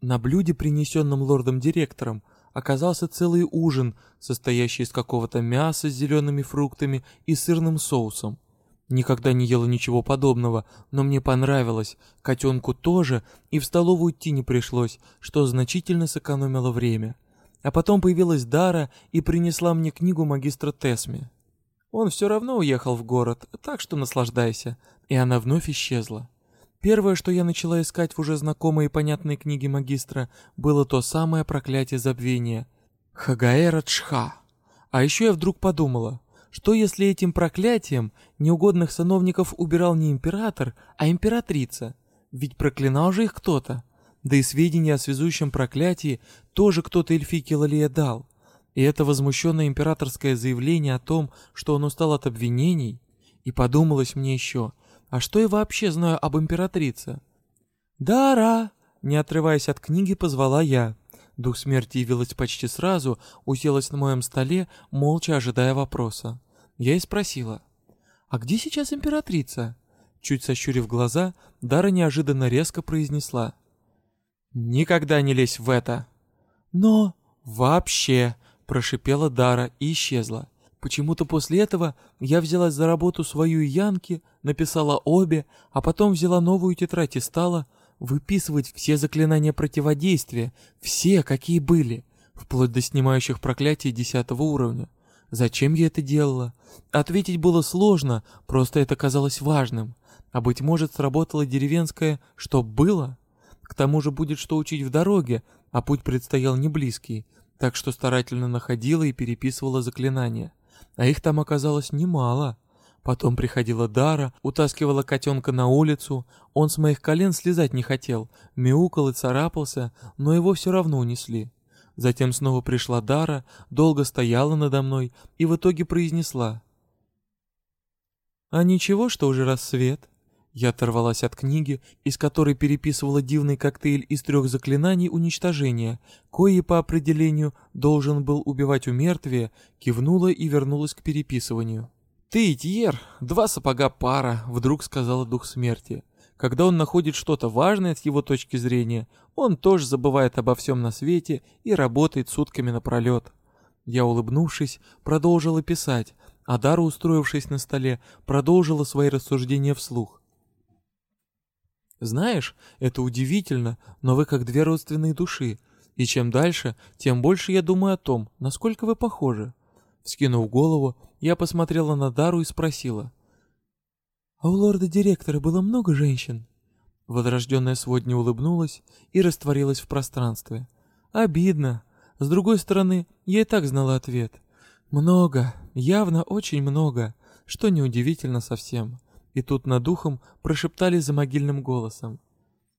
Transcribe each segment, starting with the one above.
На блюде, принесенном лордом-директором, оказался целый ужин, состоящий из какого-то мяса с зелеными фруктами и сырным соусом. Никогда не ела ничего подобного, но мне понравилось. Котенку тоже, и в столовую идти не пришлось, что значительно сэкономило время. А потом появилась Дара и принесла мне книгу магистра Тесми. Он все равно уехал в город, так что наслаждайся. И она вновь исчезла. Первое, что я начала искать в уже знакомой и понятной книге магистра, было то самое проклятие забвения. Хагаэра Чха. А еще я вдруг подумала, что если этим проклятием неугодных сановников убирал не император, а императрица? Ведь проклинал же их кто-то. Да и сведения о связующем проклятии тоже кто-то эльфийке Лалия дал. И это возмущенное императорское заявление о том, что он устал от обвинений, и подумалось мне еще, а что я вообще знаю об императрице? «Дара!» — не отрываясь от книги, позвала я. Дух смерти явилась почти сразу, уселась на моем столе, молча ожидая вопроса. Я и спросила. «А где сейчас императрица?» Чуть сощурив глаза, Дара неожиданно резко произнесла. «Никогда не лезь в это!» «Но...» «Вообще!» — прошипела Дара и исчезла. Почему-то после этого я взялась за работу свою и Янки, написала обе, а потом взяла новую тетрадь и стала выписывать все заклинания противодействия, все, какие были, вплоть до снимающих проклятий десятого уровня. Зачем я это делала? Ответить было сложно, просто это казалось важным. А быть может, сработало деревенское «что было?» К тому же будет что учить в дороге, а путь предстоял не близкий, так что старательно находила и переписывала заклинания. А их там оказалось немало. Потом приходила Дара, утаскивала котенка на улицу. Он с моих колен слезать не хотел, мяукал и царапался, но его все равно унесли. Затем снова пришла Дара, долго стояла надо мной и в итоге произнесла. «А ничего, что уже рассвет?» Я оторвалась от книги, из которой переписывала дивный коктейль из трех заклинаний уничтожения, кое по определению должен был убивать у мертвия, кивнула и вернулась к переписыванию. «Ты, Тьер, два сапога пара», — вдруг сказала дух смерти. Когда он находит что-то важное с его точки зрения, он тоже забывает обо всем на свете и работает сутками напролет. Я, улыбнувшись, продолжила писать, а Дара, устроившись на столе, продолжила свои рассуждения вслух. Знаешь, это удивительно, но вы как две родственные души. И чем дальше, тем больше я думаю о том, насколько вы похожи. Вскинув голову, я посмотрела на Дару и спросила. «А у лорда-директора было много женщин?» Возрожденная сводня улыбнулась и растворилась в пространстве. «Обидно. С другой стороны, я и так знала ответ. Много, явно очень много, что неудивительно совсем и тут над духом прошептали за могильным голосом.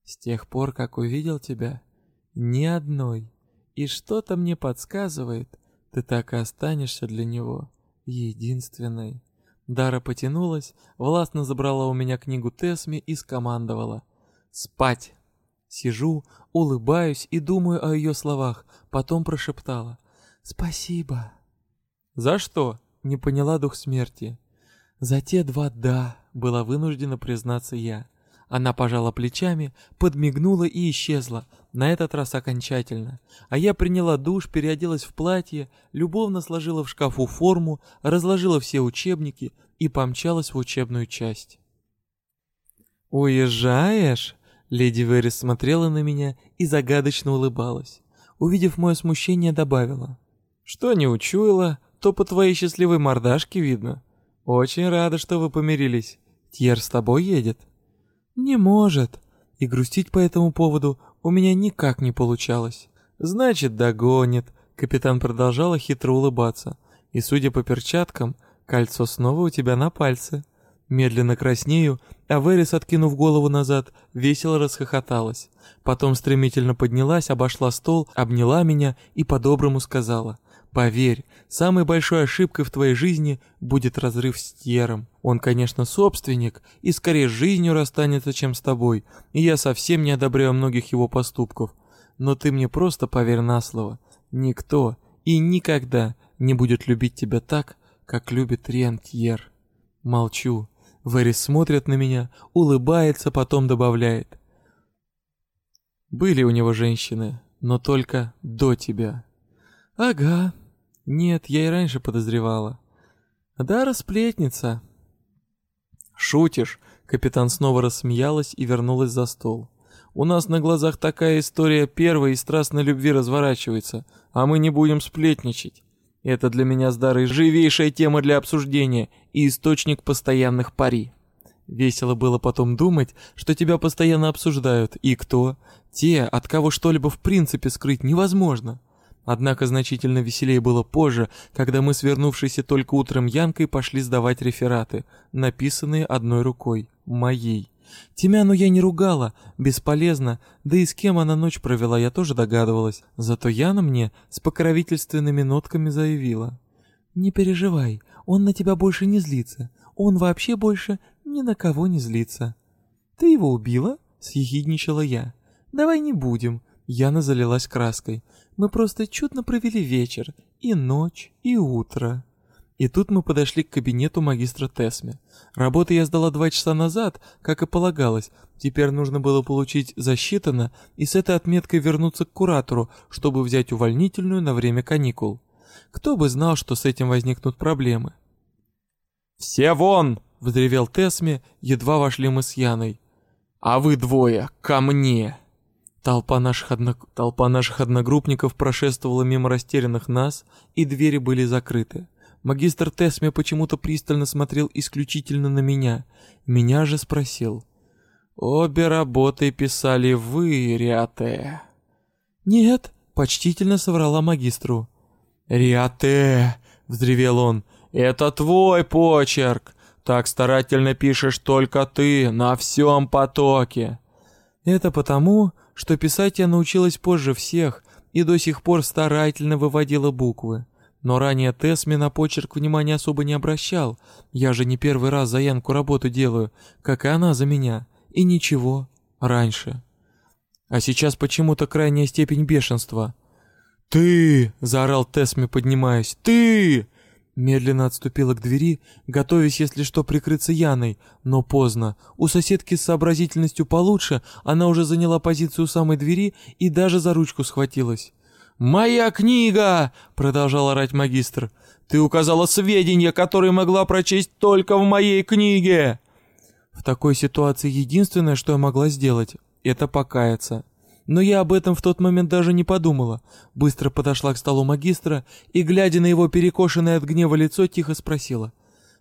«С тех пор, как увидел тебя, ни одной, и что-то мне подсказывает, ты так и останешься для него единственной». Дара потянулась, властно забрала у меня книгу Тесми и скомандовала. «Спать!» Сижу, улыбаюсь и думаю о ее словах, потом прошептала. «Спасибо». «За что?» — не поняла дух смерти. «За те два «да», была вынуждена признаться я. Она пожала плечами, подмигнула и исчезла, на этот раз окончательно. А я приняла душ, переоделась в платье, любовно сложила в шкафу форму, разложила все учебники и помчалась в учебную часть. «Уезжаешь?» Леди Верис смотрела на меня и загадочно улыбалась. Увидев мое смущение, добавила. «Что не учуяла, то по твоей счастливой мордашке видно. Очень рада, что вы помирились. Тьер с тобой едет?» «Не может». И грустить по этому поводу у меня никак не получалось. «Значит, догонит», — капитан продолжала хитро улыбаться. «И судя по перчаткам, кольцо снова у тебя на пальце». Медленно краснею, а Верис, откинув голову назад, весело расхохоталась. Потом стремительно поднялась, обошла стол, обняла меня и по-доброму сказала — Поверь, самой большой ошибкой в твоей жизни будет разрыв с Тьером. Он, конечно, собственник и скорее с жизнью расстанется, чем с тобой, и я совсем не одобряю многих его поступков. Но ты мне просто поверь на слово. Никто и никогда не будет любить тебя так, как любит Риан Тьер. Молчу. Вэрис смотрит на меня, улыбается, потом добавляет. Были у него женщины, но только до тебя. Ага. Нет, я и раньше подозревала. Да, расплетница. Шутишь? Капитан снова рассмеялась и вернулась за стол. У нас на глазах такая история первой и страстной любви разворачивается, а мы не будем сплетничать. Это для меня с Дарой живейшая тема для обсуждения и источник постоянных пари. Весело было потом думать, что тебя постоянно обсуждают, и кто? Те, от кого что-либо в принципе скрыть невозможно. Однако значительно веселее было позже, когда мы, свернувшиеся только утром Янкой, пошли сдавать рефераты, написанные одной рукой, моей. Тимяну я не ругала, бесполезно, да и с кем она ночь провела, я тоже догадывалась. Зато Яна мне с покровительственными нотками заявила. «Не переживай, он на тебя больше не злится. Он вообще больше ни на кого не злится». «Ты его убила?» — съехидничала я. «Давай не будем». Яна залилась краской. «Мы просто чудно провели вечер, и ночь, и утро». И тут мы подошли к кабинету магистра Тесме. Работу я сдала два часа назад, как и полагалось. Теперь нужно было получить засчитано и с этой отметкой вернуться к куратору, чтобы взять увольнительную на время каникул. Кто бы знал, что с этим возникнут проблемы. «Все вон!» — взревел Тесме, едва вошли мы с Яной. «А вы двое, ко мне!» Толпа наших, одно... Толпа наших одногруппников прошествовала мимо растерянных нас, и двери были закрыты. Магистр Тесме почему-то пристально смотрел исключительно на меня. Меня же спросил. «Обе работы писали вы, Риате?» «Нет», — почтительно соврала магистру. «Риате!» — взревел он. «Это твой почерк! Так старательно пишешь только ты, на всем потоке!» «Это потому, что писать я научилась позже всех и до сих пор старательно выводила буквы. Но ранее Тесми на почерк внимания особо не обращал. Я же не первый раз за Янку работу делаю, как и она за меня. И ничего. Раньше. А сейчас почему-то крайняя степень бешенства. «Ты!» — заорал Тесми, поднимаясь. «Ты!» Медленно отступила к двери, готовясь, если что, прикрыться Яной, но поздно. У соседки с сообразительностью получше, она уже заняла позицию самой двери и даже за ручку схватилась. «Моя книга!» — продолжал орать магистр. «Ты указала сведения, которые могла прочесть только в моей книге!» В такой ситуации единственное, что я могла сделать, это покаяться. Но я об этом в тот момент даже не подумала. Быстро подошла к столу магистра и, глядя на его перекошенное от гнева лицо, тихо спросила.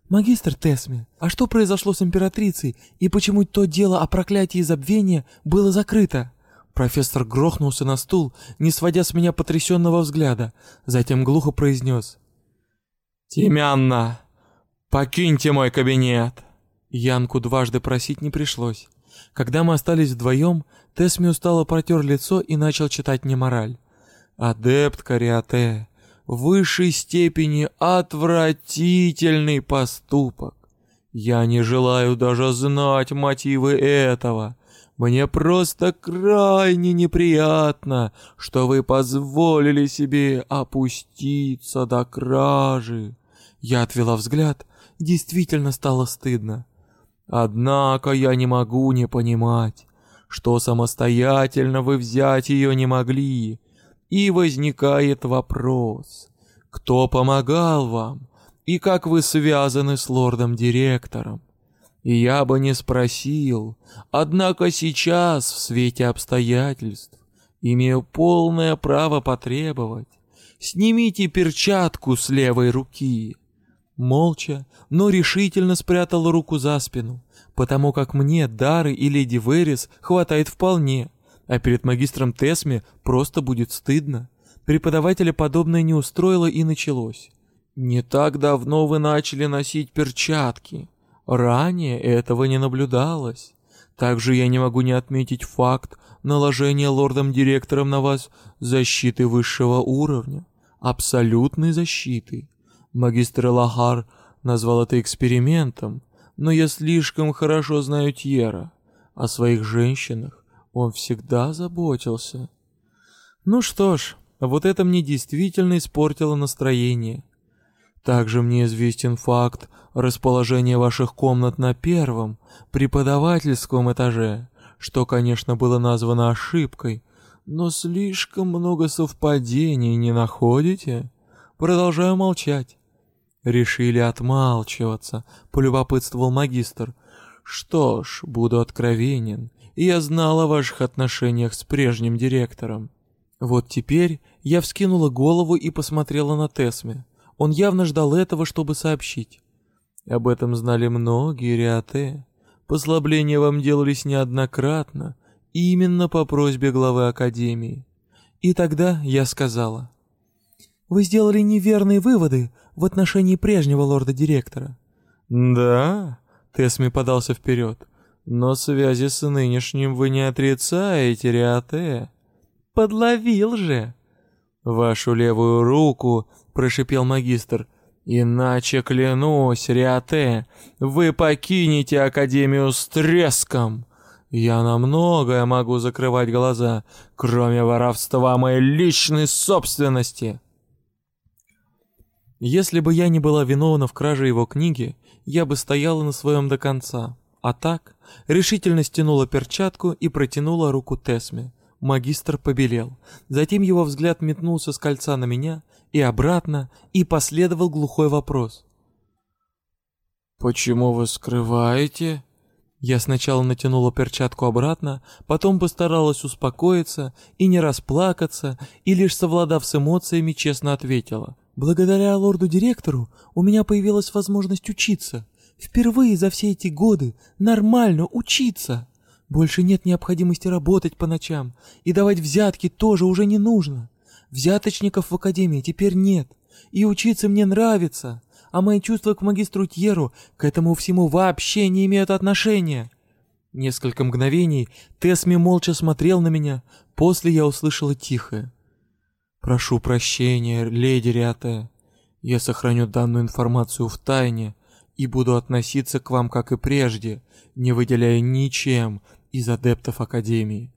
«Магистр Тесми, а что произошло с императрицей, и почему то дело о проклятии забвения было закрыто?» Профессор грохнулся на стул, не сводя с меня потрясенного взгляда, затем глухо произнес. «Тимянна, покиньте мой кабинет!» Янку дважды просить не пришлось. Когда мы остались вдвоем, Тесми устало протер лицо и начал читать мне мораль. «Адепт Кариате, в высшей степени отвратительный поступок. Я не желаю даже знать мотивы этого. Мне просто крайне неприятно, что вы позволили себе опуститься до кражи. Я отвела взгляд, действительно стало стыдно. Однако я не могу не понимать, что самостоятельно вы взять ее не могли. И возникает вопрос, кто помогал вам и как вы связаны с лордом-директором. Я бы не спросил, однако сейчас, в свете обстоятельств, имею полное право потребовать. Снимите перчатку с левой руки. Молча, но решительно спрятал руку за спину, потому как мне Дары и Леди Верис хватает вполне, а перед магистром Тесме просто будет стыдно. Преподавателя подобное не устроило и началось. «Не так давно вы начали носить перчатки», Ранее этого не наблюдалось. Также я не могу не отметить факт наложения лордом-директором на вас защиты высшего уровня. Абсолютной защиты. Магистр Лагар назвал это экспериментом, но я слишком хорошо знаю Тьера. О своих женщинах он всегда заботился. Ну что ж, вот это мне действительно испортило настроение. Также мне известен факт расположения ваших комнат на первом, преподавательском этаже, что, конечно, было названо ошибкой, но слишком много совпадений не находите? Продолжаю молчать. Решили отмалчиваться, полюбопытствовал магистр. Что ж, буду откровенен. Я знал о ваших отношениях с прежним директором. Вот теперь я вскинула голову и посмотрела на Тесме. Он явно ждал этого, чтобы сообщить. Об этом знали многие Риате. Послабления вам делались неоднократно, именно по просьбе главы Академии. И тогда я сказала. «Вы сделали неверные выводы в отношении прежнего лорда-директора». «Да?» — Тесми подался вперед. «Но связи с нынешним вы не отрицаете, Риате». «Подловил же!» «Вашу левую руку!» — прошипел магистр. «Иначе, клянусь, Риате, вы покинете Академию с треском!» Я на многое могу закрывать глаза, кроме воровства моей личной собственности. Если бы я не была виновна в краже его книги, я бы стояла на своем до конца. А так, решительно стянула перчатку и протянула руку Тесме. Магистр побелел. Затем его взгляд метнулся с кольца на меня и обратно, и последовал глухой вопрос. «Почему вы скрываете?» Я сначала натянула перчатку обратно, потом постаралась успокоиться и не расплакаться, и лишь совладав с эмоциями, честно ответила. «Благодаря лорду-директору у меня появилась возможность учиться. Впервые за все эти годы нормально учиться. Больше нет необходимости работать по ночам, и давать взятки тоже уже не нужно. Взяточников в академии теперь нет, и учиться мне нравится а мои чувства к магистру Тьеру к этому всему вообще не имеют отношения. Несколько мгновений Тесми молча смотрел на меня, после я услышала тихое. «Прошу прощения, леди Риате. Я сохраню данную информацию в тайне и буду относиться к вам, как и прежде, не выделяя ничем из адептов Академии».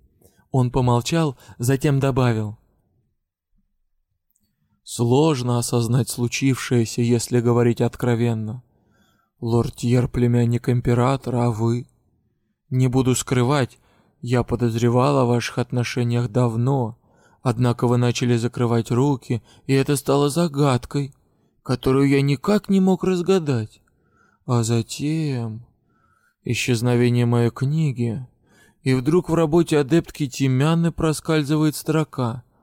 Он помолчал, затем добавил. Сложно осознать случившееся, если говорить откровенно. Лорд Тьер племянник императора, а вы? Не буду скрывать, я подозревал о ваших отношениях давно, однако вы начали закрывать руки, и это стало загадкой, которую я никак не мог разгадать. А затем... Исчезновение моей книги, и вдруг в работе адептки Тимяны проскальзывает строка —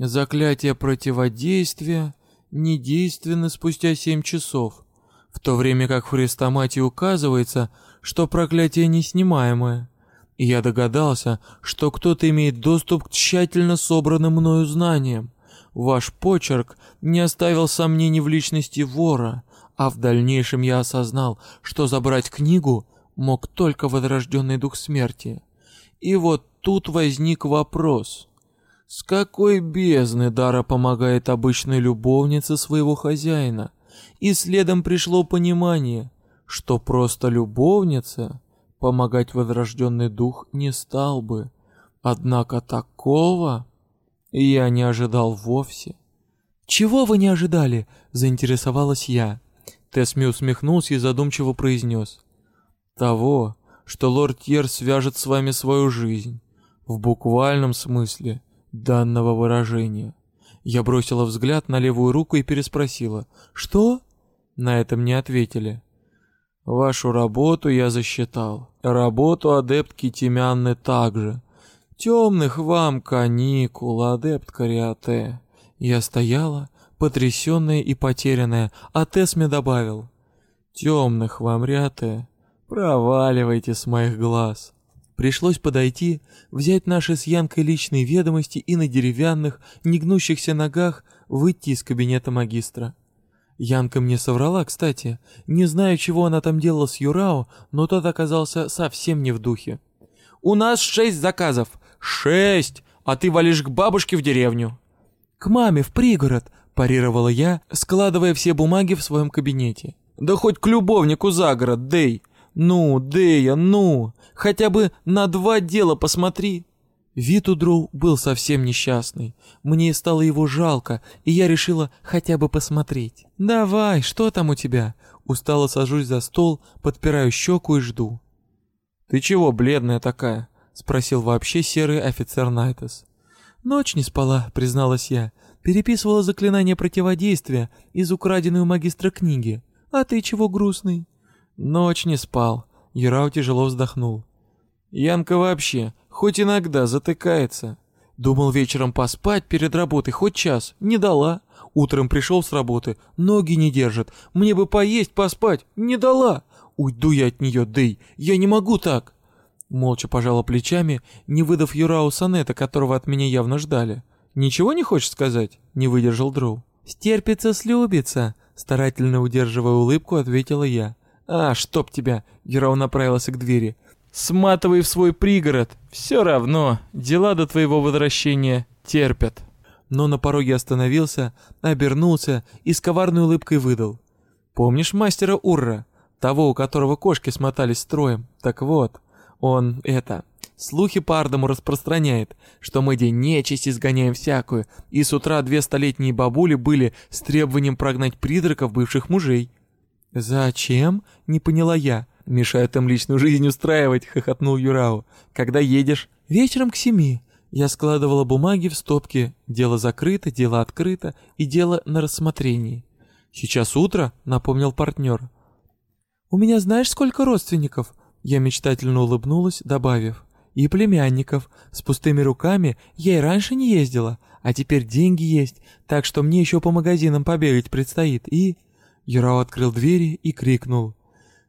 Заклятие противодействия недейственно спустя семь часов, в то время как в хрестоматии указывается, что проклятие неснимаемое. Я догадался, что кто-то имеет доступ к тщательно собранным мною знаниям. Ваш почерк не оставил сомнений в личности вора, а в дальнейшем я осознал, что забрать книгу мог только возрожденный дух смерти. И вот тут возник вопрос. С какой бездны Дара помогает обычной любовнице своего хозяина? И следом пришло понимание, что просто любовница помогать возрожденный дух не стал бы. Однако такого я не ожидал вовсе. «Чего вы не ожидали?» — заинтересовалась я. Тесми усмехнулся и задумчиво произнес. «Того, что лорд Тьер свяжет с вами свою жизнь. В буквальном смысле данного выражения. Я бросила взгляд на левую руку и переспросила «Что?» На этом не ответили. «Вашу работу я засчитал. Работу адептки Тимянны также. Темных вам каникул, адепт Кариате». Я стояла, потрясенная и потерянная, а Тесме добавил «Темных вам, Риате, проваливайте с моих глаз». Пришлось подойти, взять наши с Янкой личные ведомости и на деревянных, негнущихся ногах выйти из кабинета магистра. Янка мне соврала, кстати. Не знаю, чего она там делала с Юрао, но тот оказался совсем не в духе. «У нас шесть заказов!» «Шесть! А ты валишь к бабушке в деревню!» «К маме, в пригород!» – парировала я, складывая все бумаги в своем кабинете. «Да хоть к любовнику за город, Дэй! Ну, Дэя, ну! Хотя бы на два дела посмотри!» Вид у Дроу был совсем несчастный. Мне стало его жалко, и я решила хотя бы посмотреть. «Давай, что там у тебя?» Устало сажусь за стол, подпираю щеку и жду. «Ты чего бледная такая?» спросил вообще серый офицер Найтес. «Ночь не спала», — призналась я. «Переписывала заклинание противодействия из украденной у магистра книги. А ты чего грустный?» «Ночь не спал», — Юрау тяжело вздохнул. «Янка вообще, хоть иногда затыкается. Думал вечером поспать перед работой хоть час, не дала. Утром пришел с работы, ноги не держит. Мне бы поесть, поспать, не дала. Уйду я от нее, Дэй, я не могу так. Молча пожала плечами, не выдав Юрау сонета, которого от меня явно ждали. «Ничего не хочешь сказать?» — не выдержал Дроу. «Стерпится, слюбится», — старательно удерживая улыбку, ответила я. «А, чтоб тебя!» — Юрау направился к двери. «Сматывай в свой пригород. Все равно, дела до твоего возвращения терпят». Но на пороге остановился, обернулся и с коварной улыбкой выдал. «Помнишь мастера Урра? Того, у которого кошки смотались строем? Так вот, он, это, слухи по Ардаму распространяет, что мы день нечисть изгоняем всякую, и с утра две столетние бабули были с требованием прогнать призраков бывших мужей. «Зачем?» — не поняла я. «Мешают им личную жизнь устраивать», — хохотнул Юрау. «Когда едешь?» «Вечером к семи». Я складывала бумаги в стопки. Дело закрыто, дело открыто и дело на рассмотрении. «Сейчас утро», — напомнил партнер. «У меня знаешь, сколько родственников?» Я мечтательно улыбнулась, добавив. «И племянников. С пустыми руками я и раньше не ездила, а теперь деньги есть, так что мне еще по магазинам побегать предстоит. И...» Юрао открыл двери и крикнул.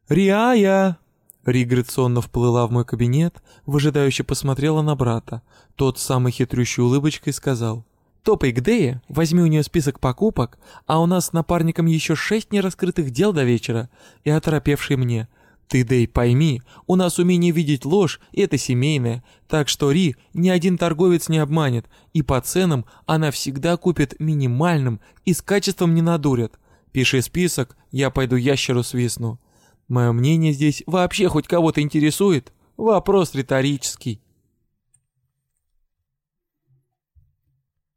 «Риая!» Ригрид сонно вплыла в мой кабинет, выжидающе посмотрела на брата. Тот самой хитрющей улыбочкой сказал. «Топай к Дее, возьми у нее список покупок, а у нас с напарником еще шесть нераскрытых дел до вечера». И оторопевший мне. Ты, Дэй, пойми, у нас умение видеть ложь — это семейное, так что Ри ни один торговец не обманет, и по ценам она всегда купит минимальным и с качеством не надурят. Пиши список, я пойду ящеру свистну. Мое мнение здесь вообще хоть кого-то интересует? Вопрос риторический.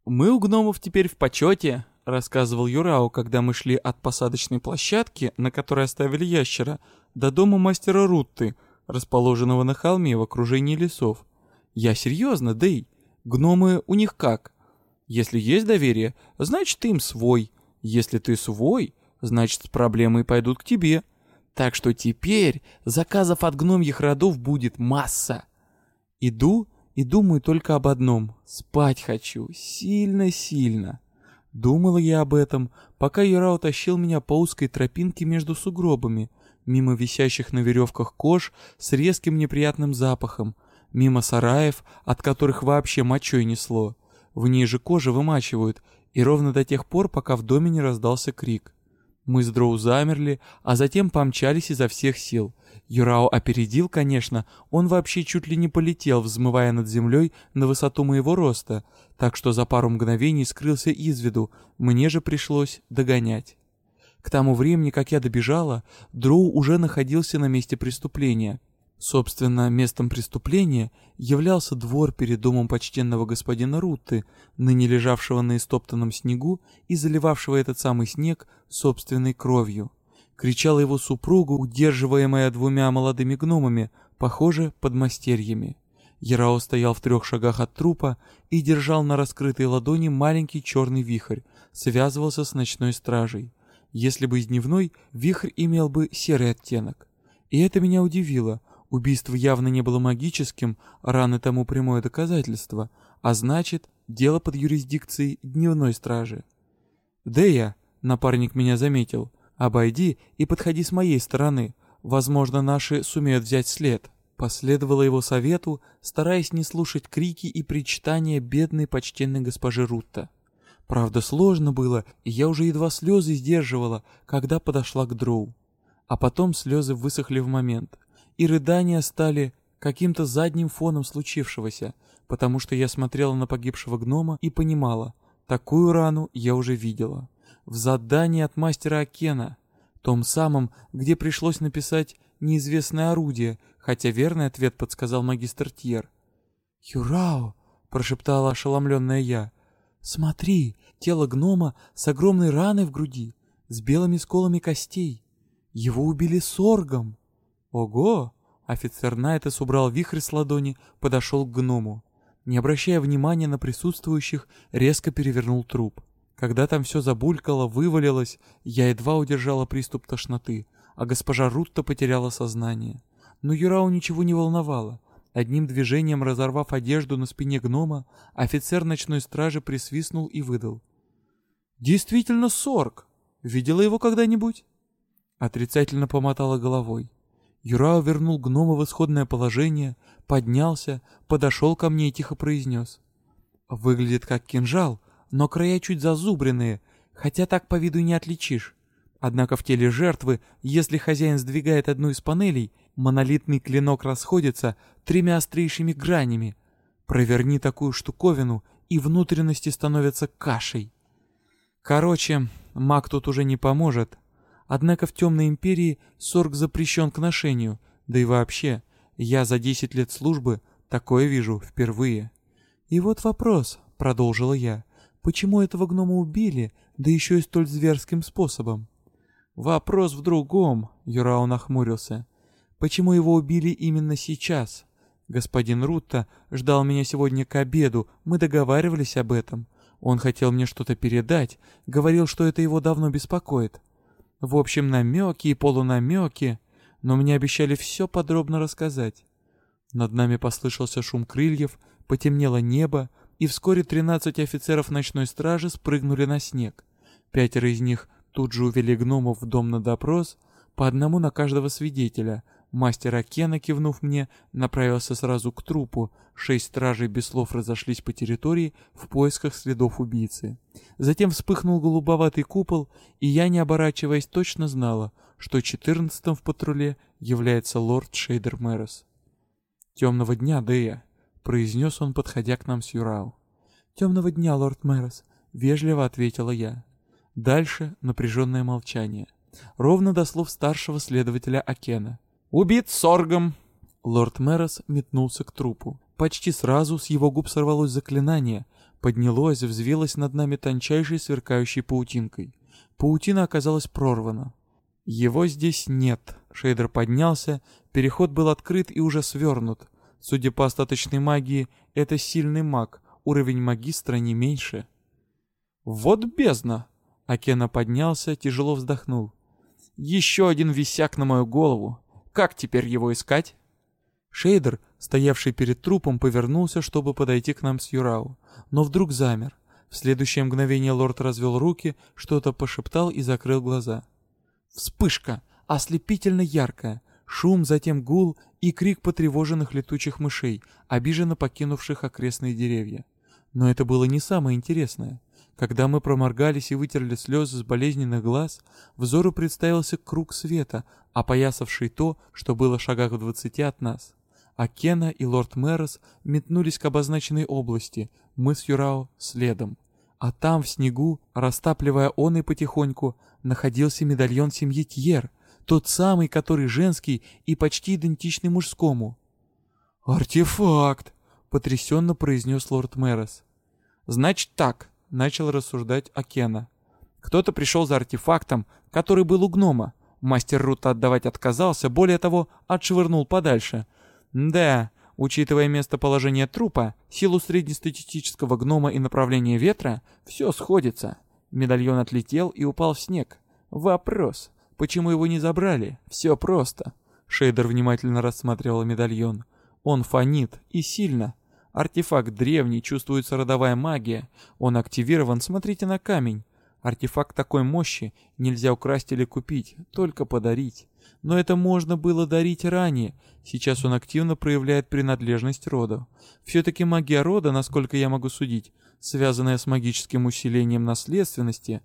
Мы у гномов теперь в почете, рассказывал Юрау, когда мы шли от посадочной площадки, на которой оставили ящера, до дома мастера Рутты, расположенного на холме в окружении лесов. Я серьезно, Дэй. Гномы у них как? Если есть доверие, значит ты им свой. Если ты свой, значит проблемы пойдут к тебе. Так что теперь заказов от гномьих родов будет масса. Иду и думаю только об одном. Спать хочу. Сильно-сильно. Думала я об этом, пока Юра утащил меня по узкой тропинке между сугробами — мимо висящих на веревках кож с резким неприятным запахом, мимо сараев, от которых вообще мочой несло. В ней же кожи вымачивают, и ровно до тех пор, пока в доме не раздался крик. Мы с Дроу замерли, а затем помчались изо всех сил. Юрао опередил, конечно, он вообще чуть ли не полетел, взмывая над землей на высоту моего роста, так что за пару мгновений скрылся из виду, мне же пришлось догонять. К тому времени, как я добежала, Дроу уже находился на месте преступления. Собственно, местом преступления являлся двор перед домом почтенного господина Рутты, ныне лежавшего на истоптанном снегу и заливавшего этот самый снег собственной кровью. Кричала его супруга, удерживаемая двумя молодыми гномами, похоже, подмастерьями. Ярао стоял в трех шагах от трупа и держал на раскрытой ладони маленький черный вихрь, связывался с ночной стражей. Если бы из дневной, вихрь имел бы серый оттенок. И это меня удивило. Убийство явно не было магическим, раны тому прямое доказательство, а значит, дело под юрисдикцией дневной стражи. «Дея», — напарник меня заметил, — «обойди и подходи с моей стороны. Возможно, наши сумеют взять след». Последовала его совету, стараясь не слушать крики и причитания бедной почтенной госпожи Рутта. Правда, сложно было, и я уже едва слезы сдерживала, когда подошла к Дроу. А потом слезы высохли в момент, и рыдания стали каким-то задним фоном случившегося, потому что я смотрела на погибшего гнома и понимала, такую рану я уже видела. В задании от мастера Акена, том самом, где пришлось написать неизвестное орудие, хотя верный ответ подсказал магистр Тьер. «Юрао!» — прошептала ошеломленная я. «Смотри, тело гнома с огромной раной в груди, с белыми сколами костей. Его убили соргом». «Ого! Офицер Найтес убрал вихрь с ладони, подошел к гному. Не обращая внимания на присутствующих, резко перевернул труп. Когда там все забулькало, вывалилось, я едва удержала приступ тошноты, а госпожа Рутта потеряла сознание. Но Юрау ничего не волновало. Одним движением разорвав одежду на спине гнома, офицер ночной стражи присвистнул и выдал. «Действительно сорг! Видела его когда-нибудь?» Отрицательно помотала головой. Юрао вернул гнома в исходное положение, поднялся, подошел ко мне и тихо произнес. «Выглядит как кинжал, но края чуть зазубренные, хотя так по виду не отличишь. Однако в теле жертвы, если хозяин сдвигает одну из панелей, монолитный клинок расходится тремя острейшими гранями. Проверни такую штуковину, и внутренности становятся кашей. Короче, маг тут уже не поможет. Однако в Темной Империи сорг запрещен к ношению, да и вообще, я за 10 лет службы такое вижу впервые. И вот вопрос, продолжила я, почему этого гнома убили, да еще и столь зверским способом? Вопрос в другом, Юрао нахмурился. Почему его убили именно сейчас? Господин Рутта ждал меня сегодня к обеду, мы договаривались об этом. Он хотел мне что-то передать, говорил, что это его давно беспокоит. В общем, намеки и полунамеки, но мне обещали все подробно рассказать. Над нами послышался шум крыльев, потемнело небо, и вскоре тринадцать офицеров ночной стражи спрыгнули на снег. Пятеро из них тут же увели гномов в дом на допрос, по одному на каждого свидетеля, Мастер Акена, кивнув мне, направился сразу к трупу. Шесть стражей без слов разошлись по территории в поисках следов убийцы. Затем вспыхнул голубоватый купол, и я, не оборачиваясь, точно знала, что четырнадцатым в патруле является лорд Шейдер Мэрос. «Темного дня, Дея», — произнес он, подходя к нам с Юрау. «Темного дня, лорд Мэрос», — вежливо ответила я. Дальше напряженное молчание. Ровно до слов старшего следователя Акена. «Убит соргом!» Лорд Мэрос метнулся к трупу. Почти сразу с его губ сорвалось заклинание, поднялось, взвилось над нами тончайшей сверкающей паутинкой. Паутина оказалась прорвана. Его здесь нет. Шейдер поднялся, переход был открыт и уже свернут. Судя по остаточной магии, это сильный маг, уровень магистра не меньше. «Вот бездна!» Акена поднялся, тяжело вздохнул. «Еще один висяк на мою голову. Как теперь его искать? Шейдер, стоявший перед трупом, повернулся, чтобы подойти к нам с Юрау, но вдруг замер. В следующее мгновение лорд развел руки, что-то пошептал и закрыл глаза. Вспышка, ослепительно яркая, шум, затем гул и крик потревоженных летучих мышей, обиженно покинувших окрестные деревья. Но это было не самое интересное. Когда мы проморгались и вытерли слезы с болезненных глаз, взору представился круг света, опоясавший то, что было в шагах в двадцати от нас. А Кена и лорд Мэрос метнулись к обозначенной области, мы с Юрао следом. А там, в снегу, растапливая он и потихоньку, находился медальон семьи Тьер, тот самый, который женский и почти идентичный мужскому. «Артефакт!» — потрясенно произнес лорд Мэрос. «Значит так», начал рассуждать Акена. Кто-то пришел за артефактом, который был у гнома. Мастер Рута отдавать отказался, более того, отшвырнул подальше. Да, учитывая местоположение трупа, силу среднестатистического гнома и направление ветра, все сходится. Медальон отлетел и упал в снег. Вопрос, почему его не забрали? Все просто. Шейдер внимательно рассматривал медальон. Он фонит, и сильно. Артефакт древний, чувствуется родовая магия. Он активирован, смотрите на камень. Артефакт такой мощи нельзя украсть или купить, только подарить. Но это можно было дарить ранее. Сейчас он активно проявляет принадлежность рода. Все-таки магия рода, насколько я могу судить, связанная с магическим усилением наследственности,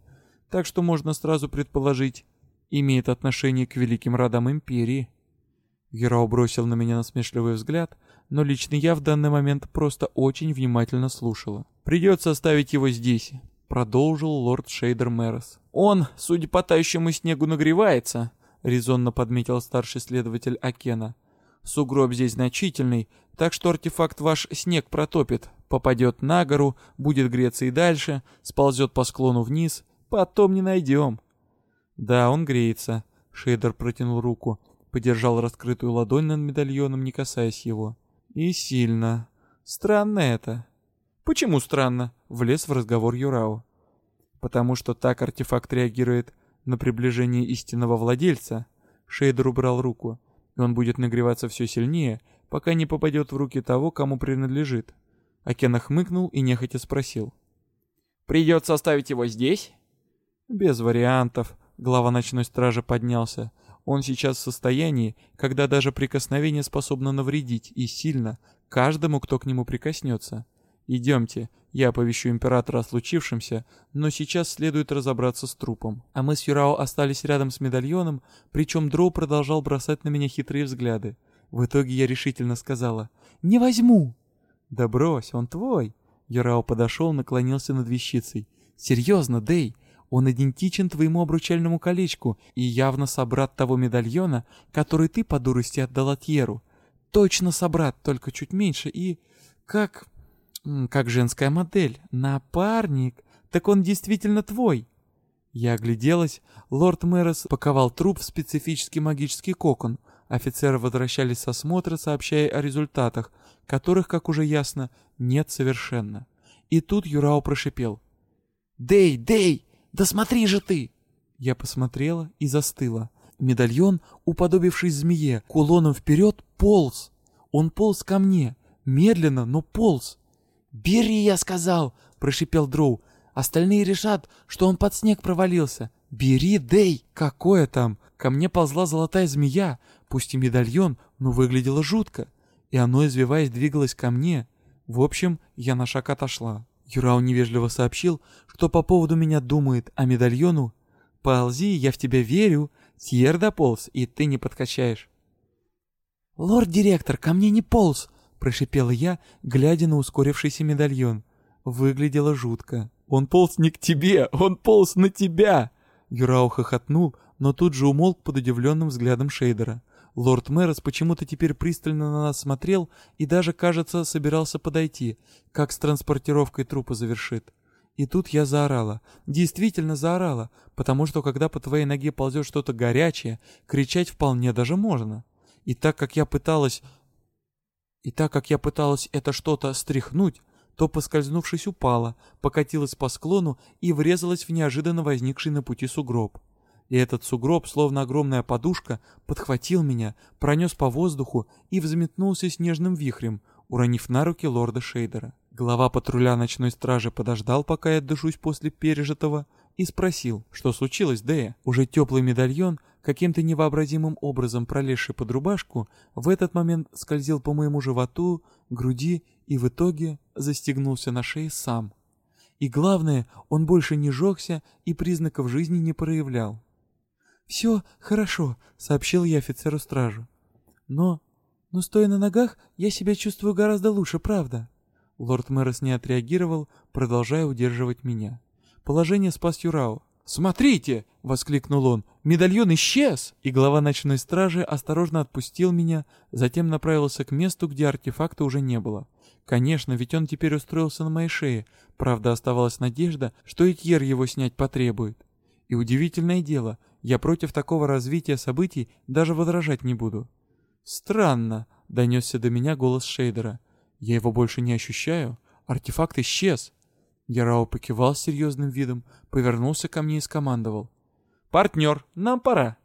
так что можно сразу предположить, имеет отношение к великим родам Империи. Героу бросил на меня насмешливый взгляд, но лично я в данный момент просто очень внимательно слушала. «Придется оставить его здесь», — продолжил лорд Шейдер Мэрос. «Он, судя по тающему снегу, нагревается», — резонно подметил старший следователь Акена. «Сугроб здесь значительный, так что артефакт ваш снег протопит, попадет на гору, будет греться и дальше, сползет по склону вниз, потом не найдем». «Да, он греется», — Шейдер протянул руку. Подержал раскрытую ладонь над медальоном, не касаясь его. И сильно. Странно это. Почему странно? Влез в разговор Юрао. Потому что так артефакт реагирует на приближение истинного владельца. Шейдер убрал руку, и он будет нагреваться все сильнее, пока не попадет в руки того, кому принадлежит. Акена хмыкнул и нехотя спросил. «Придется оставить его здесь?» «Без вариантов», — глава ночной стражи поднялся. «Он сейчас в состоянии, когда даже прикосновение способно навредить, и сильно, каждому, кто к нему прикоснется. Идемте, я оповещу императора о случившемся, но сейчас следует разобраться с трупом». А мы с Юрао остались рядом с медальоном, причем Дроу продолжал бросать на меня хитрые взгляды. В итоге я решительно сказала «Не возьму!» «Да брось, он твой!» Юрао подошел, наклонился над вещицей. «Серьезно, Дэй, он идентичен твоему обручальному колечку и явно собрат того медальона, который ты по дурости отдал Атьеру. Точно собрат, только чуть меньше и... как... как женская модель. Напарник. Так он действительно твой!» Я огляделась. Лорд Мэрос паковал труп в специфический магический кокон. Офицеры возвращались с осмотра, сообщая о результатах, которых, как уже ясно, нет совершенно. И тут Юрао прошипел. «Дэй, Дэй, да смотри же ты!» Я посмотрела и застыла. Медальон, уподобившись змее, кулоном вперед, полз. Он полз ко мне, медленно, но полз. «Бери, я сказал!» — прошипел Дроу. «Остальные решат, что он под снег провалился. Бери, Дэй!» «Какое там?» Ко мне ползла золотая змея, пусть и медальон, но выглядело жутко и оно, извиваясь, двигалось ко мне. В общем, я на шаг отошла. Юрау невежливо сообщил, что по поводу меня думает, а медальону «Ползи, я в тебя верю, Тьер дополз, и ты не подкачаешь». «Лорд-директор, ко мне не полз!» — прошипела я, глядя на ускорившийся медальон. Выглядело жутко. «Он полз не к тебе, он полз на тебя!» Юрау хохотнул, но тут же умолк под удивленным взглядом Шейдера. Лорд Мэрос почему-то теперь пристально на нас смотрел и даже, кажется, собирался подойти, как с транспортировкой трупа завершит. И тут я заорала. Действительно заорала, потому что когда по твоей ноге ползет что-то горячее, кричать вполне даже можно. И так как я пыталась... И так как я пыталась это что-то стряхнуть, то, поскользнувшись, упала, покатилась по склону и врезалась в неожиданно возникший на пути сугроб и этот сугроб, словно огромная подушка, подхватил меня, пронес по воздуху и взметнулся снежным вихрем, уронив на руки лорда Шейдера. Глава патруля ночной стражи подождал, пока я отдышусь после пережитого, и спросил, что случилось, Дэя. Уже теплый медальон, каким-то невообразимым образом пролезший под рубашку, в этот момент скользил по моему животу, груди и в итоге застегнулся на шее сам. И главное, он больше не жёгся и признаков жизни не проявлял. «Все хорошо», — сообщил я офицеру стражу. «Но... но стоя на ногах, я себя чувствую гораздо лучше, правда?» Лорд Мэрос не отреагировал, продолжая удерживать меня. Положение спас Юрао. «Смотрите!» — воскликнул он. «Медальон исчез!» И глава ночной стражи осторожно отпустил меня, затем направился к месту, где артефакта уже не было. Конечно, ведь он теперь устроился на моей шее, правда оставалась надежда, что Итьер его снять потребует. И удивительное дело, я против такого развития событий даже возражать не буду. Странно, донесся до меня голос Шейдера. Я его больше не ощущаю. Артефакт исчез. Ярао покивал с серьезным видом, повернулся ко мне и скомандовал. «Партнер, нам пора!»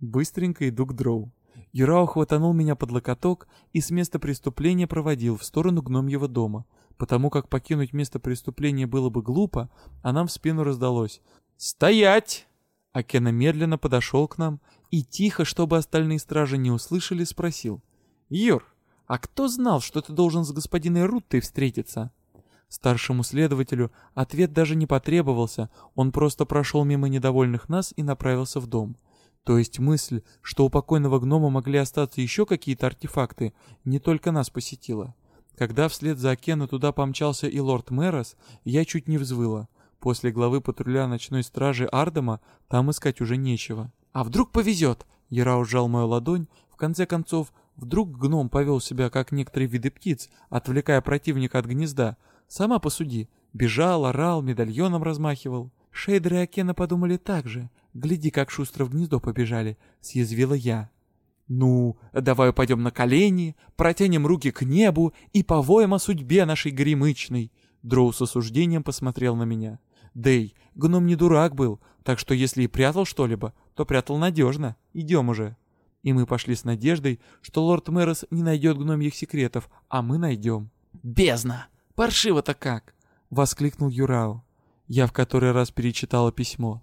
Быстренько иду к дроу. Юрао хватанул меня под локоток и с места преступления проводил в сторону гномьего дома. Потому как покинуть место преступления было бы глупо, а нам в спину раздалось. «Стоять!» Акена медленно подошел к нам и тихо, чтобы остальные стражи не услышали, спросил. «Юр, а кто знал, что ты должен с господиной Руттой встретиться?» Старшему следователю ответ даже не потребовался, он просто прошел мимо недовольных нас и направился в дом. То есть мысль, что у покойного гнома могли остаться еще какие-то артефакты, не только нас посетила. Когда вслед за Акена туда помчался и лорд Мэрос, я чуть не взвыла. После главы патруля ночной стражи Ардема там искать уже нечего. А вдруг повезет? Яра ужал мою ладонь. В конце концов, вдруг гном повел себя, как некоторые виды птиц, отвлекая противника от гнезда. Сама посуди. Бежал, орал, медальоном размахивал. Шейдер и Акена подумали так же. Гляди, как шустро в гнездо побежали, съязвила я. «Ну, давай упадем на колени, протянем руки к небу и повоем о судьбе нашей гремычной!» Дроу с осуждением посмотрел на меня. «Дэй, гном не дурак был, так что если и прятал что-либо, то прятал надежно. Идем уже!» И мы пошли с надеждой, что лорд Мэрос не найдет гномьих секретов, а мы найдем. «Бездна! Паршиво-то как!» — воскликнул Юрао. Я в который раз перечитала письмо.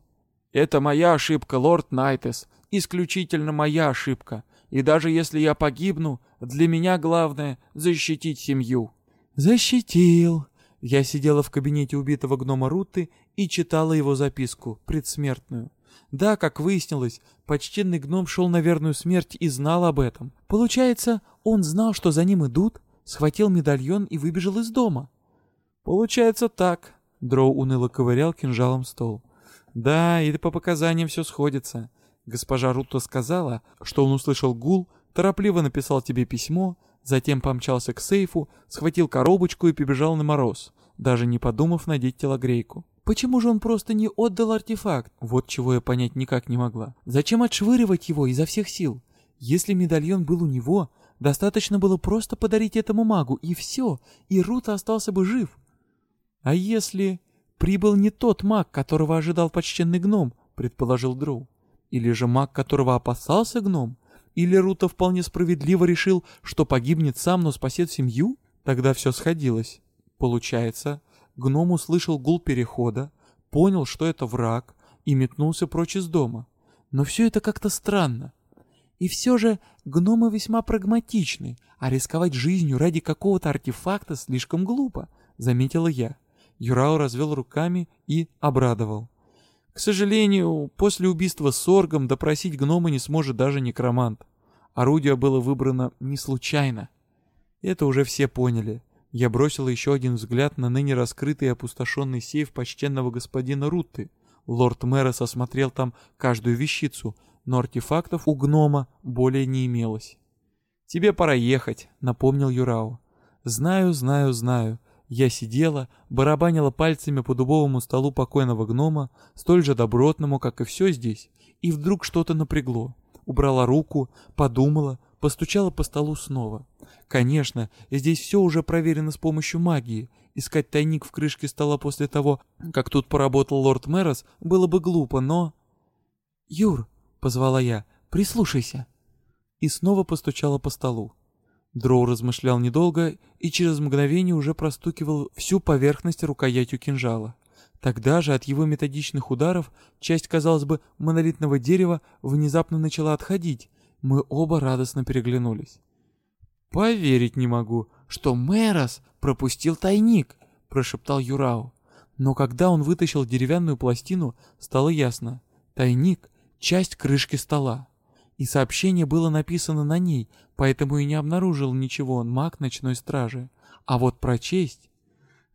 «Это моя ошибка, лорд Найтес. Исключительно моя ошибка. И даже если я погибну, для меня главное — защитить семью». «Защитил». Я сидела в кабинете убитого гнома Руты и читала его записку, предсмертную. Да, как выяснилось, почтенный гном шел на верную смерть и знал об этом. Получается, он знал, что за ним идут, схватил медальон и выбежал из дома. Получается так. Дроу уныло ковырял кинжалом стол. Да, и по показаниям все сходится. Госпожа Рутто сказала, что он услышал гул, торопливо написал тебе письмо, затем помчался к сейфу, схватил коробочку и побежал на мороз, даже не подумав надеть телогрейку. Почему же он просто не отдал артефакт? Вот чего я понять никак не могла. Зачем отшвыривать его изо всех сил? Если медальон был у него, достаточно было просто подарить этому магу, и все, и Рута остался бы жив. А если прибыл не тот маг, которого ожидал почтенный гном, предположил Дроу? Или же маг, которого опасался гном? Или Рута вполне справедливо решил, что погибнет сам, но спасет семью? Тогда все сходилось. Получается, гном услышал гул перехода, понял, что это враг, и метнулся прочь из дома. Но все это как-то странно. И все же гномы весьма прагматичны, а рисковать жизнью ради какого-то артефакта слишком глупо, заметила я. Юрао развел руками и обрадовал. К сожалению, после убийства Соргом допросить гнома не сможет даже некромант. Орудие было выбрано не случайно. Это уже все поняли. Я бросил еще один взгляд на ныне раскрытый и опустошенный сейф почтенного господина Рутты. Лорд Мэрос осмотрел там каждую вещицу, но артефактов у гнома более не имелось. «Тебе пора ехать», — напомнил Юрао. «Знаю, знаю, знаю. Я сидела, барабанила пальцами по дубовому столу покойного гнома, столь же добротному, как и все здесь, и вдруг что-то напрягло. Убрала руку, подумала, постучала по столу снова. Конечно, здесь все уже проверено с помощью магии. Искать тайник в крышке стола после того, как тут поработал лорд Мэрос, было бы глупо, но... «Юр», — позвала я, — «прислушайся». И снова постучала по столу. Дроу размышлял недолго и через мгновение уже простукивал всю поверхность рукоятью кинжала. Тогда же от его методичных ударов часть, казалось бы, монолитного дерева внезапно начала отходить. Мы оба радостно переглянулись. «Поверить не могу, что Мэрос пропустил тайник», — прошептал Юрау. Но когда он вытащил деревянную пластину, стало ясно. Тайник — часть крышки стола и сообщение было написано на ней, поэтому и не обнаружил ничего маг ночной стражи. А вот прочесть...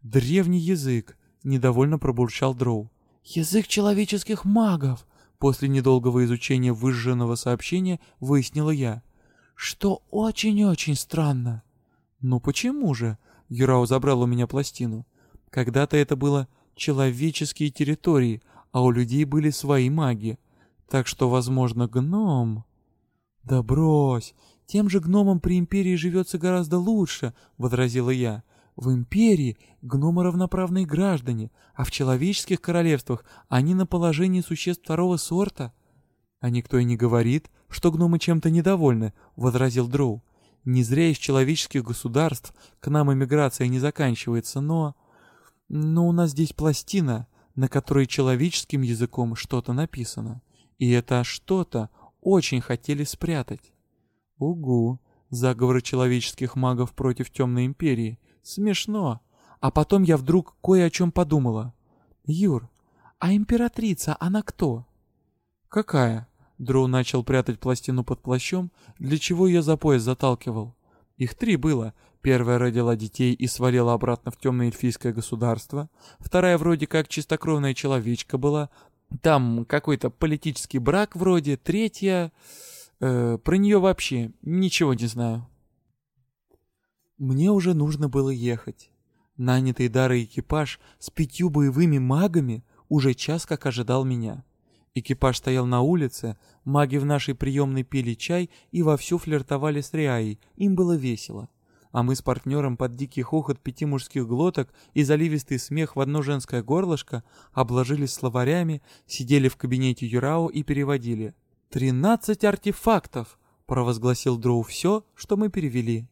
Древний язык, недовольно пробурчал Дроу. Язык человеческих магов, после недолгого изучения выжженного сообщения выяснила я. Что очень-очень странно. Ну почему же? Юрау забрал у меня пластину. Когда-то это было человеческие территории, а у людей были свои маги. Так что, возможно, гном... «Да брось! Тем же гномам при Империи живется гораздо лучше», — возразила я. «В Империи гномы равноправные граждане, а в человеческих королевствах они на положении существ второго сорта». «А никто и не говорит, что гномы чем-то недовольны», — возразил Дроу. «Не зря из человеческих государств к нам эмиграция не заканчивается, но... Но у нас здесь пластина, на которой человеческим языком что-то написано. И это что-то очень хотели спрятать. Угу, заговоры человеческих магов против Темной Империи. Смешно. А потом я вдруг кое о чем подумала. Юр, а императрица, она кто? Какая? Дроу начал прятать пластину под плащом, для чего ее за пояс заталкивал. Их три было. Первая родила детей и свалила обратно в темное эльфийское государство. Вторая вроде как чистокровная человечка была, там какой-то политический брак вроде, третья... Э, про нее вообще ничего не знаю. Мне уже нужно было ехать. Нанятый дарой экипаж с пятью боевыми магами уже час как ожидал меня. Экипаж стоял на улице, маги в нашей приемной пили чай и вовсю флиртовали с Риаей, им было весело. А мы с партнером под дикий хохот пяти мужских глоток и заливистый смех в одно женское горлышко обложились словарями, сидели в кабинете Юрао и переводили. «Тринадцать артефактов!» — провозгласил Дроу все, что мы перевели.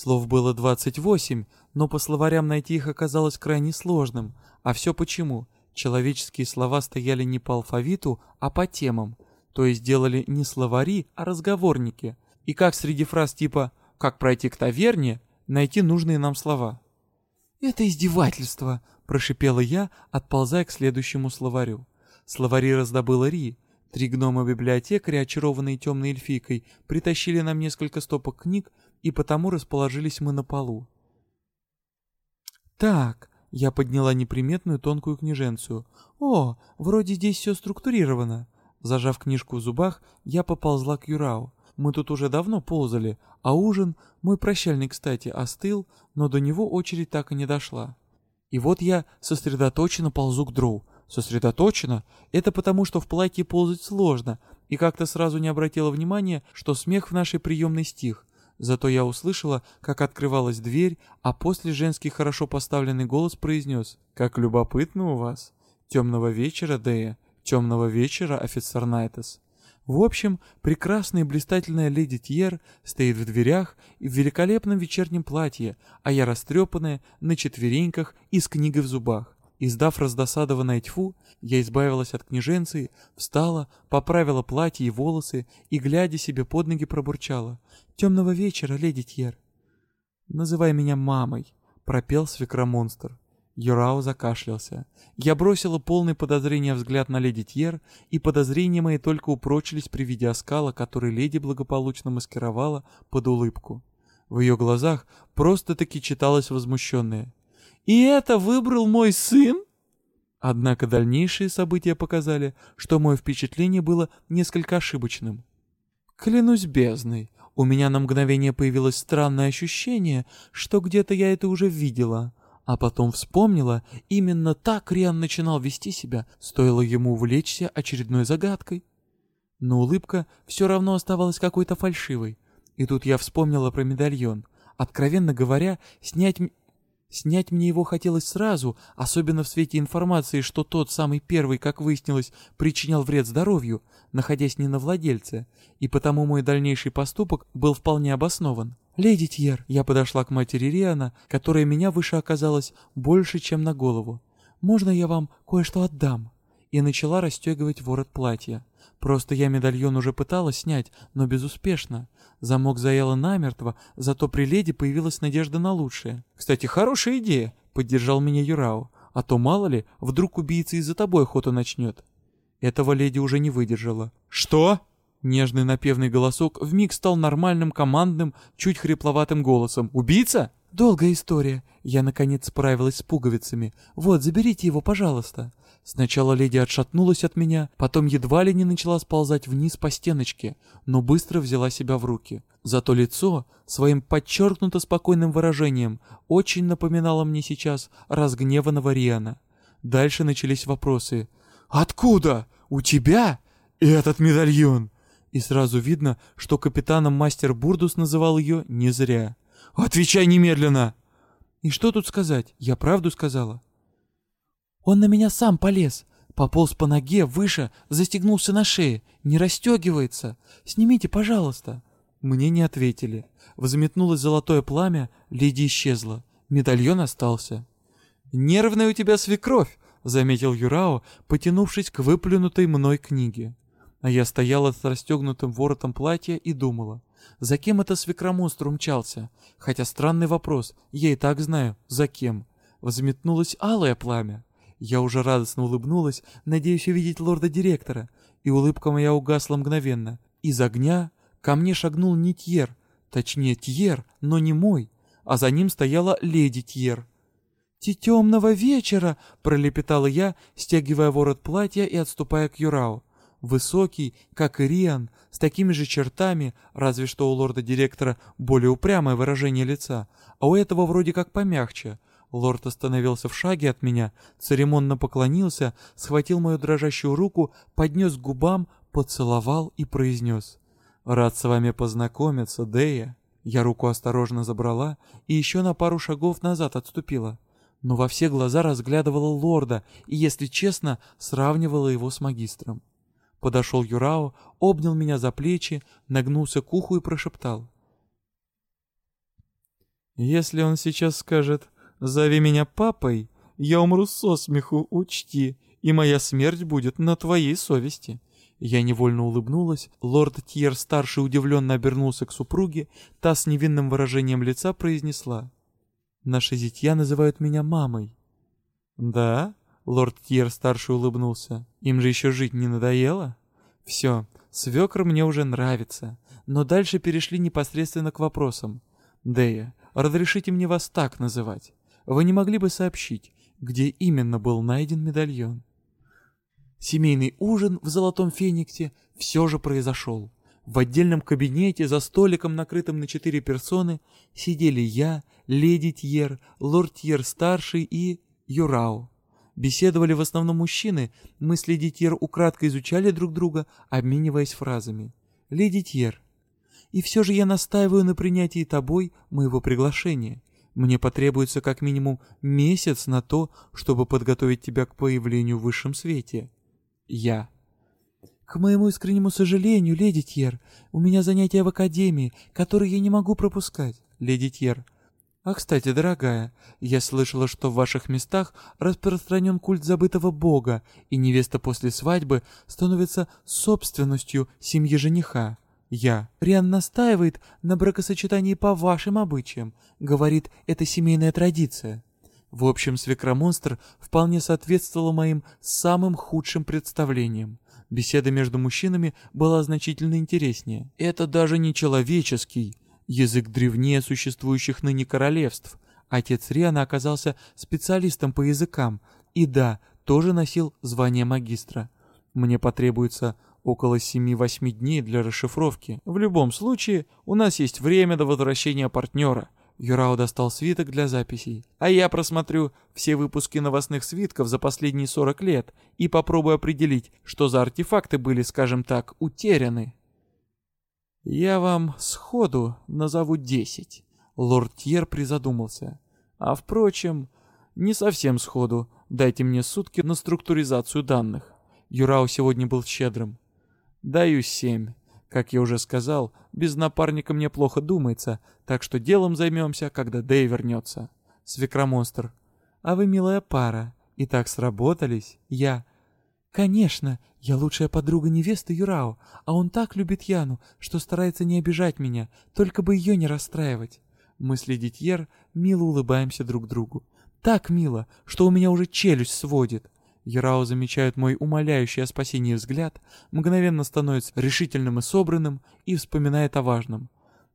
Слов было двадцать восемь, но по словарям найти их оказалось крайне сложным. А все почему? Человеческие слова стояли не по алфавиту, а по темам. То есть делали не словари, а разговорники. И как среди фраз типа «как пройти к таверне» найти нужные нам слова? «Это издевательство», — прошипела я, отползая к следующему словарю. Словари раздобыла Ри. Три гнома-библиотекаря, очарованные темной эльфийкой, притащили нам несколько стопок книг, и потому расположились мы на полу. «Так, я подняла неприметную тонкую книженцию. «О, вроде здесь все структурировано». Зажав книжку в зубах, я поползла к Юрау. Мы тут уже давно ползали, а ужин, мой прощальный, кстати, остыл, но до него очередь так и не дошла. И вот я сосредоточенно ползу к дроу. Сосредоточенно? Это потому, что в платье ползать сложно, и как-то сразу не обратила внимания, что смех в нашей приемной стих. Зато я услышала, как открывалась дверь, а после женский хорошо поставленный голос произнес «Как любопытно у вас! Темного вечера, Дея! Темного вечера, офицер Найтес!» В общем, прекрасная и блистательная леди Тьер стоит в дверях и в великолепном вечернем платье, а я растрепанная, на четвереньках и с книгой в зубах. Издав раздосадованное тьфу, я избавилась от княженцы, встала, поправила платье и волосы и, глядя себе под ноги, пробурчала. «Темного вечера, леди Тьер!» «Называй меня мамой», — пропел свекромонстр. Юрао закашлялся. Я бросила полный подозрения взгляд на леди Тьер, и подозрения мои только упрочились при виде оскала, который леди благополучно маскировала под улыбку. В ее глазах просто-таки читалось возмущенное. И это выбрал мой сын? Однако дальнейшие события показали, что мое впечатление было несколько ошибочным. Клянусь бездной, у меня на мгновение появилось странное ощущение, что где-то я это уже видела, а потом вспомнила, именно так Риан начинал вести себя, стоило ему увлечься очередной загадкой. Но улыбка все равно оставалась какой-то фальшивой. И тут я вспомнила про медальон. Откровенно говоря, снять Снять мне его хотелось сразу, особенно в свете информации, что тот самый первый, как выяснилось, причинял вред здоровью, находясь не на владельце, и потому мой дальнейший поступок был вполне обоснован. «Леди Тьер», я подошла к матери Риана, которая меня выше оказалась больше, чем на голову. «Можно я вам кое-что отдам?» И начала расстегивать ворот платья. Просто я медальон уже пыталась снять, но безуспешно. Замок заело намертво, зато при леди появилась надежда на лучшее. «Кстати, хорошая идея», — поддержал меня Юрао. «А то, мало ли, вдруг убийца из-за тобой охоту начнет». Этого леди уже не выдержала. «Что?» Нежный напевный голосок вмиг стал нормальным, командным, чуть хрипловатым голосом. «Убийца?» «Долгая история. Я, наконец, справилась с пуговицами. Вот, заберите его, пожалуйста». Сначала леди отшатнулась от меня, потом едва ли не начала сползать вниз по стеночке, но быстро взяла себя в руки. Зато лицо, своим подчеркнуто спокойным выражением, очень напоминало мне сейчас разгневанного Риана. Дальше начались вопросы. «Откуда? У тебя? Этот медальон?» И сразу видно, что капитаном мастер Бурдус называл ее не зря. «Отвечай немедленно!» «И что тут сказать? Я правду сказала?» Он на меня сам полез. Пополз по ноге, выше, застегнулся на шее. Не расстегивается. Снимите, пожалуйста. Мне не ответили. Взметнулось золотое пламя, леди исчезла. Медальон остался. «Нервная у тебя свекровь», — заметил Юрао, потянувшись к выплюнутой мной книге. А я стояла с расстегнутым воротом платья и думала, за кем это свекромонстр умчался? Хотя странный вопрос, я и так знаю, за кем. Взметнулось алое пламя. Я уже радостно улыбнулась, надеясь увидеть лорда-директора, и улыбка моя угасла мгновенно. Из огня ко мне шагнул не Тьер, точнее Тьер, но не мой, а за ним стояла леди Тьер. «Ти темного вечера!» — пролепетала я, стягивая ворот платья и отступая к Юрау. Высокий, как и Риан, с такими же чертами, разве что у лорда-директора более упрямое выражение лица, а у этого вроде как помягче — Лорд остановился в шаге от меня, церемонно поклонился, схватил мою дрожащую руку, поднес к губам, поцеловал и произнес. «Рад с вами познакомиться, Дея». Я руку осторожно забрала и еще на пару шагов назад отступила. Но во все глаза разглядывала лорда и, если честно, сравнивала его с магистром. Подошел Юрао, обнял меня за плечи, нагнулся к уху и прошептал. «Если он сейчас скажет «Зови меня папой», я умру со смеху, учти, и моя смерть будет на твоей совести». Я невольно улыбнулась, лорд Тьер-старший удивленно обернулся к супруге, та с невинным выражением лица произнесла. «Наши зятья называют меня мамой». «Да?» — лорд Тьер-старший улыбнулся. «Им же еще жить не надоело?» «Все, свекр мне уже нравится». Но дальше перешли непосредственно к вопросам. «Дея, разрешите мне вас так называть. Вы не могли бы сообщить, где именно был найден медальон?» Семейный ужин в Золотом Фениксе все же произошел. В отдельном кабинете за столиком, накрытым на четыре персоны, сидели я, леди Тьер, лорд Тьер-старший и Юрау. Беседовали в основном мужчины, мы с леди Тьер украдко изучали друг друга, обмениваясь фразами. «Леди Тьер, и все же я настаиваю на принятии тобой моего приглашения. Мне потребуется как минимум месяц на то, чтобы подготовить тебя к появлению в высшем свете». Я. «К моему искреннему сожалению, леди Тьер, у меня занятия в академии, которые я не могу пропускать, леди Тьер. А, кстати, дорогая, я слышала, что в ваших местах распространен культ забытого бога, и невеста после свадьбы становится собственностью семьи жениха. Я. Риан настаивает на бракосочетании по вашим обычаям. Говорит, это семейная традиция. В общем, свекромонстр вполне соответствовал моим самым худшим представлениям. Беседа между мужчинами была значительно интереснее. Это даже не человеческий, язык древнее существующих ныне королевств. Отец Риана оказался специалистом по языкам и, да, тоже носил звание магистра. Мне потребуется около 7-8 дней для расшифровки. В любом случае, у нас есть время до возвращения партнера. Юрао достал свиток для записей. А я просмотрю все выпуски новостных свитков за последние 40 лет и попробую определить, что за артефакты были, скажем так, утеряны. Я вам сходу назову 10. Лорд Тьер призадумался. А впрочем, не совсем сходу. Дайте мне сутки на структуризацию данных. Юрао сегодня был щедрым. Даю семь. Как я уже сказал, без напарника мне плохо думается, так что делом займемся, когда Дэй вернется. Свекромонстр. А вы милая пара. И так сработались. Я. Конечно, я лучшая подруга невесты Юрао, а он так любит Яну, что старается не обижать меня, только бы ее не расстраивать. Мы с леди Тьер мило улыбаемся друг другу. Так мило, что у меня уже челюсть сводит. Ярао замечает мой умоляющий о спасении взгляд, мгновенно становится решительным и собранным и вспоминает о важном.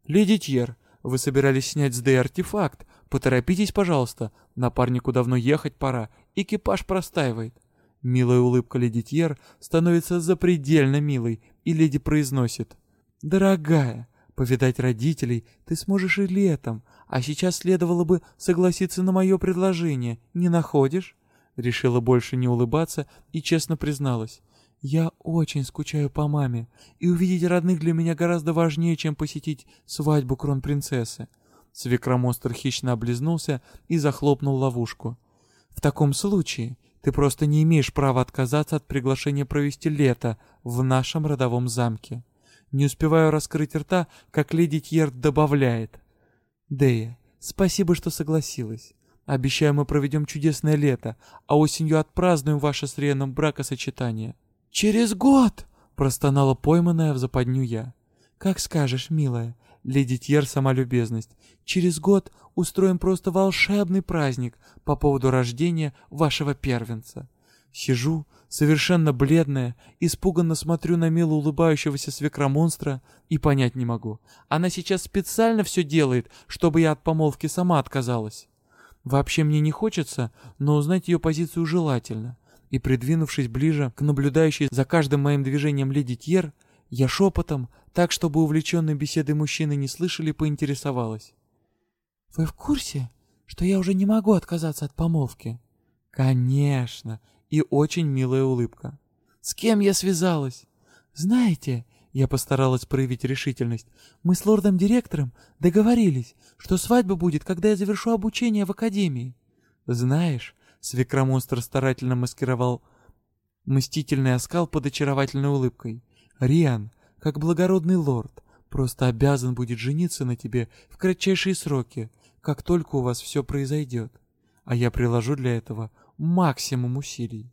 «Леди Тьер, вы собирались снять с Дэй артефакт. Поторопитесь, пожалуйста. Напарнику давно ехать пора. Экипаж простаивает». Милая улыбка леди Тьер становится запредельно милой, и леди произносит. «Дорогая, повидать родителей ты сможешь и летом, а сейчас следовало бы согласиться на мое предложение, не находишь?» Решила больше не улыбаться и честно призналась. «Я очень скучаю по маме, и увидеть родных для меня гораздо важнее, чем посетить свадьбу кронпринцессы». Свекромонстр хищно облизнулся и захлопнул ловушку. «В таком случае ты просто не имеешь права отказаться от приглашения провести лето в нашем родовом замке». Не успеваю раскрыть рта, как леди Тьер добавляет. «Дея, спасибо, что согласилась. Обещаю, мы проведем чудесное лето, а осенью отпразднуем ваше с Рианом бракосочетание». «Через год!» — простонала пойманная в западню я. «Как скажешь, милая». Леди Тьер сама любезность. «Через год устроим просто волшебный праздник по поводу рождения вашего первенца». Сижу, совершенно бледная, испуганно смотрю на мило улыбающегося свекромонстра и понять не могу. Она сейчас специально все делает, чтобы я от помолвки сама отказалась. Вообще мне не хочется, но узнать ее позицию желательно. И придвинувшись ближе к наблюдающей за каждым моим движением леди Тьер, я шепотом, так чтобы увлеченные беседой мужчины не слышали, поинтересовалась. «Вы в курсе, что я уже не могу отказаться от помолвки. Конечно, и очень милая улыбка. С кем я связалась? Знаете, я постаралась проявить решительность. Мы с лордом-директором договорились, что свадьба будет, когда я завершу обучение в академии. Знаешь, свекромонстр старательно маскировал мстительный оскал под очаровательной улыбкой. Риан, как благородный лорд, просто обязан будет жениться на тебе в кратчайшие сроки, как только у вас все произойдет. А я приложу для этого максимум усилий.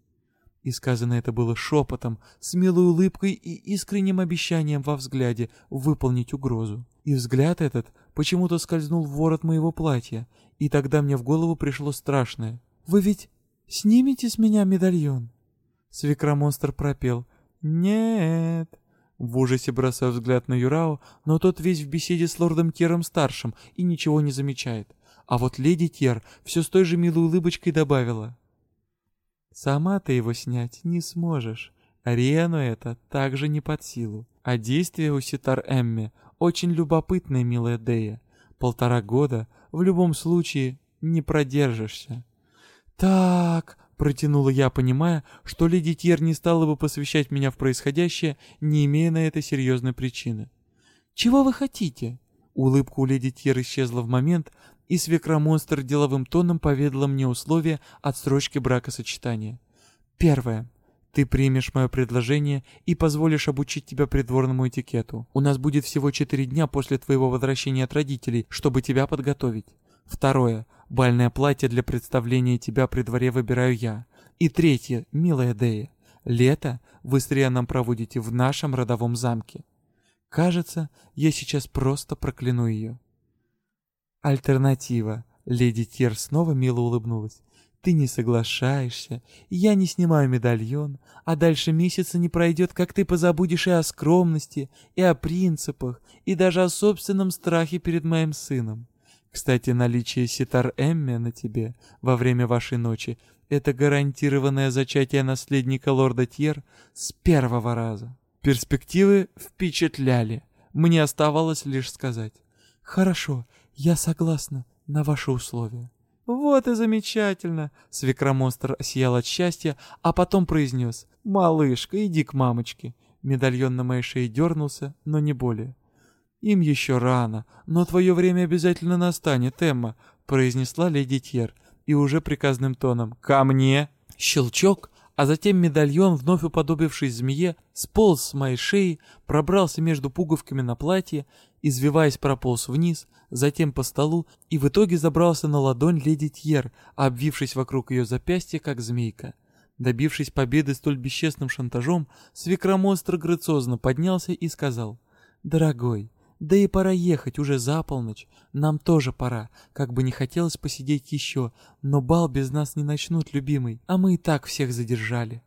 И сказано это было шепотом, с милой улыбкой и искренним обещанием во взгляде выполнить угрозу. И взгляд этот почему-то скользнул в ворот моего платья, и тогда мне в голову пришло страшное. «Вы ведь снимете с меня медальон?» Свекромонстр пропел. «Нет». В ужасе бросаю взгляд на Юрао, но тот весь в беседе с лордом Тером-старшим и ничего не замечает. А вот леди Тер все с той же милой улыбочкой добавила. Сама ты его снять не сможешь. Ариэну это также не под силу. А действие у Ситар Эмми очень любопытное, милая Дея. Полтора года в любом случае не продержишься. Так, протянула я, понимая, что леди Тьер не стала бы посвящать меня в происходящее, не имея на это серьезной причины. «Чего вы хотите?» Улыбка у леди Тьер исчезла в момент, и свекромонстр деловым тоном поведала мне условия отсрочки бракосочетания. Первое. Ты примешь мое предложение и позволишь обучить тебя придворному этикету. У нас будет всего четыре дня после твоего возвращения от родителей, чтобы тебя подготовить. Второе. Бальное платье для представления тебя при дворе выбираю я. И третье, милая Дея. Лето вы с Рианом проводите в нашем родовом замке. Кажется, я сейчас просто прокляну ее. Альтернатива. Леди Тир снова мило улыбнулась. Ты не соглашаешься, я не снимаю медальон, а дальше месяца не пройдет, как ты позабудешь и о скромности, и о принципах, и даже о собственном страхе перед моим сыном. Кстати, наличие ситар Эмми на тебе во время вашей ночи — это гарантированное зачатие наследника лорда Тьер с первого раза. Перспективы впечатляли. Мне оставалось лишь сказать. «Хорошо, «Я согласна на ваши условия». «Вот и замечательно!» Свекромонстр сиял от счастья, а потом произнес. «Малышка, иди к мамочке». Медальон на моей шее дернулся, но не более. «Им еще рано, но твое время обязательно настанет, Эмма», произнесла леди Тьер, и уже приказным тоном. «Ко мне!» Щелчок, а затем медальон, вновь уподобившись змее, сполз с моей шеи, пробрался между пуговками на платье, извиваясь прополз вниз, затем по столу и в итоге забрался на ладонь леди Тьер, обвившись вокруг ее запястья, как змейка. Добившись победы столь бесчестным шантажом, свекромонстр грациозно поднялся и сказал, «Дорогой, да и пора ехать, уже за полночь. Нам тоже пора, как бы не хотелось посидеть еще, но бал без нас не начнут, любимый, а мы и так всех задержали».